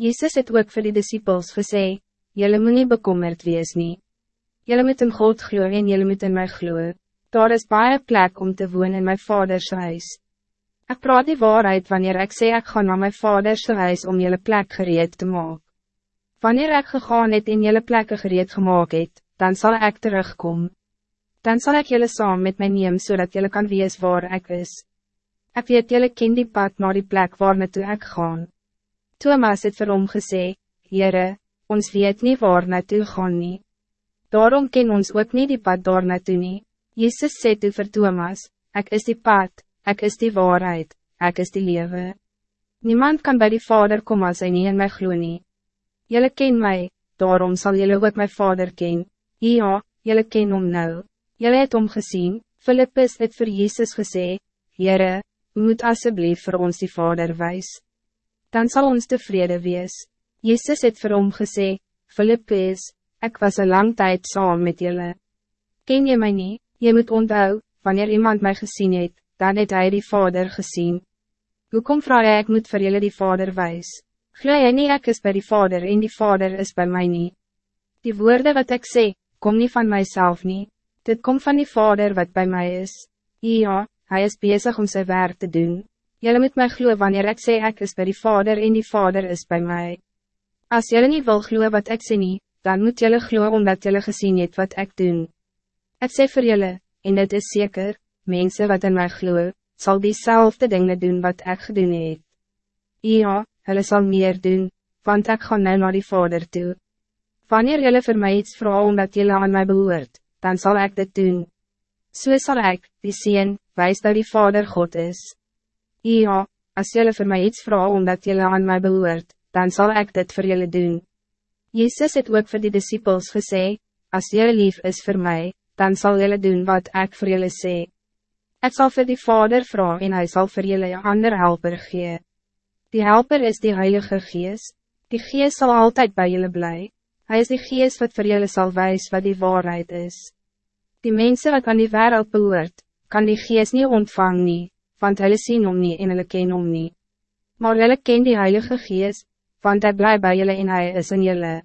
Jezus het ook voor die disciples gesê, Jylle moet nie bekommerd wees nie. Jylle moet in God glo en jylle moet in my glo. Daar is baie plek om te woon in my vaders huis. Ik praat die waarheid wanneer ik sê ik ga naar mijn vaders huis om jylle plek gereed te maken. Wanneer ik gegaan het en jylle plekke gereed gemaakt het, dan zal ik terugkomen. Dan zal ik jullie saam met mij neem zodat jullie kan wees waar ik is. Ik weet jullie ken die pad naar die plek waar naartoe ik gaan. Thomas het vir hom gesê, Heere, ons weet niet waar naartoe gaan nie. Daarom ken ons ook niet die pad daar naartoe nie. Jezus sê toe vir Thomas, ik is die pad, ik is die waarheid, ik is die lewe. Niemand kan bij die vader komen als hij niet in mij glo nie. Jullie ken mij, daarom zal jullie ook mijn vader ken. Ja, jullie ken hom nou. Jullie het hom gezien, Philippus het voor Jezus gesê, Heere, u moet alsjeblieft voor ons die vader wijs. Dan zal ons tevreden wees. Jezus het vir hom gesê, Philippus, ik was een lang tijd saam met jullie. Ken je mij niet? Je moet onthou, wanneer iemand mij gezien het, dan het hij die vader gezien. Hoe kom vraag ik moet voor jullie die vader wijs? Glo jy nie ek is bij die vader en die vader is bij mij niet. Die woorden wat ik zeg, kom niet van mijzelf niet. Dit komt van die vader wat bij mij is. Ja, hij is bezig om zijn werk te doen. Jullie moet mij glo wanneer ik zeg ik is bij die vader en die vader is bij mij. Als jullie niet wil glo wat ik zeg niet, dan moet jullie glo omdat jullie gezien het wat ik doe. Ik zeg voor jullie, en het is zeker, mensen wat in mij glo, zal diezelfde dingen doen wat ik gedoen het. Ja, hulle zal meer doen, want ik ga nu naar die vader toe. Wanneer jullie voor mij iets vragen omdat jullie aan mij behoort, dan zal ik dit doen. Zo so zal ik, die zien, wijs dat die vader God is. Ja, als jullie voor mij iets vragen omdat jullie aan mij behoort, dan zal ik dit voor jullie doen. Jezus het ook voor die disciples gesê, als jullie lief is voor mij, dan zal jullie doen wat ik voor jullie sê. Ik zal voor die vader vragen en hij zal voor jullie een ander helper gee. Die helper is die heilige geest, die geest zal altijd bij jullie blij. Hij is die geest wat voor jullie zal wijs wat die waarheid is. Die mensen wat aan die wereld behoort, kan die geest niet ontvangen, nie, want hulle sien om niet en hulle ken om niet. Maar hulle ken die heilige geest, want hij blijft bij jullie en hij is in jullie.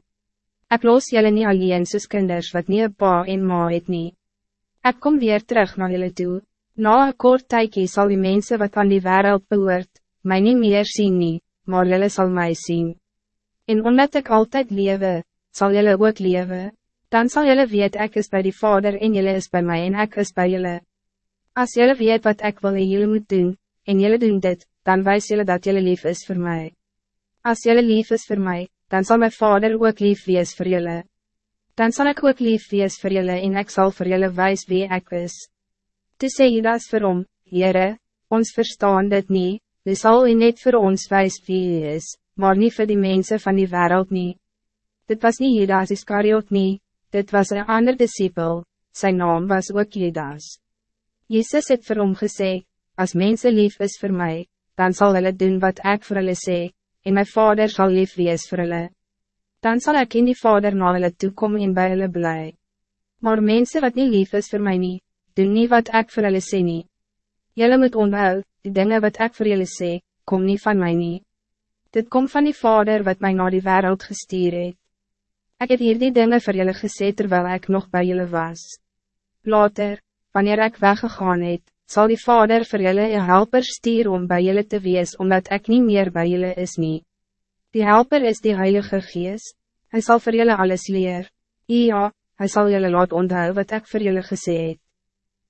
Ik los jullie niet alleen soos kinders wat niet een pa en ma het nie. Ik kom weer terug naar jullie toe. Na een kort tijdje zal die mensen wat aan die wereld behoort, mij niet meer zien nie, maar jullie zal mij zien. En omdat ik altijd lewe, zal jullie ook lewe. Dan zal jullie weet ik is bij die vader en jullie is bij mij en ik is bij jullie. Als jullie weet wat ik wil en jullie moet doen, en jullie doen dit, dan wijs jullie dat jullie lief is voor mij. Als jullie lief is voor mij, dan zal mijn vader ook lief wees voor jullie. Dan zal ik ook lief wees voor jullie en ik zal voor jullie wijs wie ik is. Toe sê Judas vir hom, Heere, ons verstaan dit niet, dus zal u net voor ons wijs wie hy is, maar niet voor die mensen van die wereld niet. Dit was niet Judas Iscariot niet, dit was een ander discipel, zijn naam was ook Judas. Jezus het vir hom gesê, als mensen lief is voor mij, dan zal hulle doen wat ik voor hulle sê, en mijn vader zal lief wees voor hulle. Dan zal ik in die vader na hulle toekom en by hulle bly. Maar mensen wat niet lief is voor mij niet, doen niet wat ik voor hulle sê nie. Julle moet onthou, die dingen wat ik voor julle sê, kom niet van mij niet. Dit komt van die vader wat mij naar die wereld gestuur het. Ik heb hier die dingen voor jullie gesê terwijl ik nog bij jullie was. Later, wanneer ik weggegaan het, zal die vader voor jullie een helper stuur om bij jullie te wees, omdat ik niet meer bij jullie is niet. Die helper is die heilige geest, hij zal voor jullie alles leer. Ja, hij zal jullie laat onthou wat ik voor jullie gesê het.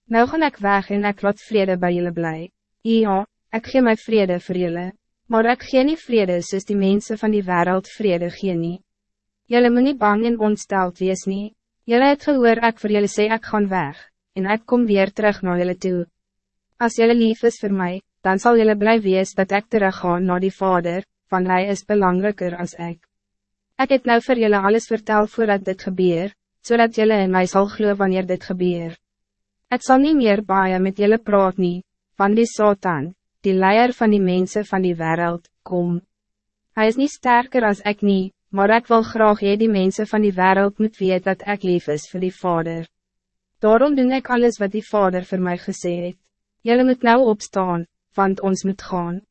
Nou gaan ik weg en ik laat vrede bij jullie blij. Ja, ik gee my vrede voor jullie, maar ik gee niet vrede soos die mensen van die wereld vrede gee nie. Jullie moet niet bang en ontsteld wees nie. Jullie het gehoor ek vir jullie sê ek gaan weg, en ik kom weer terug naar jullie toe. Als jullie lief is voor mij, dan zal jullie blij wees dat ik terug ga naar die vader, van hij is belangrijker als ik. Ik heb nou voor jullie alles verteld voordat dit gebeurt, zodat jullie in mij zal geloven wanneer dit gebeurt. Ik zal niet meer baaien met jullie praat nie, van die Satan, die leier van die mensen van die wereld, kom. Hij is niet sterker als ik niet, maar ik wil graag je die mensen van die wereld moet weten dat ik lief is voor die vader. Daarom doe ik alles wat die vader voor mij gezegd. Jullie moet nou opstaan, want ons moet gaan.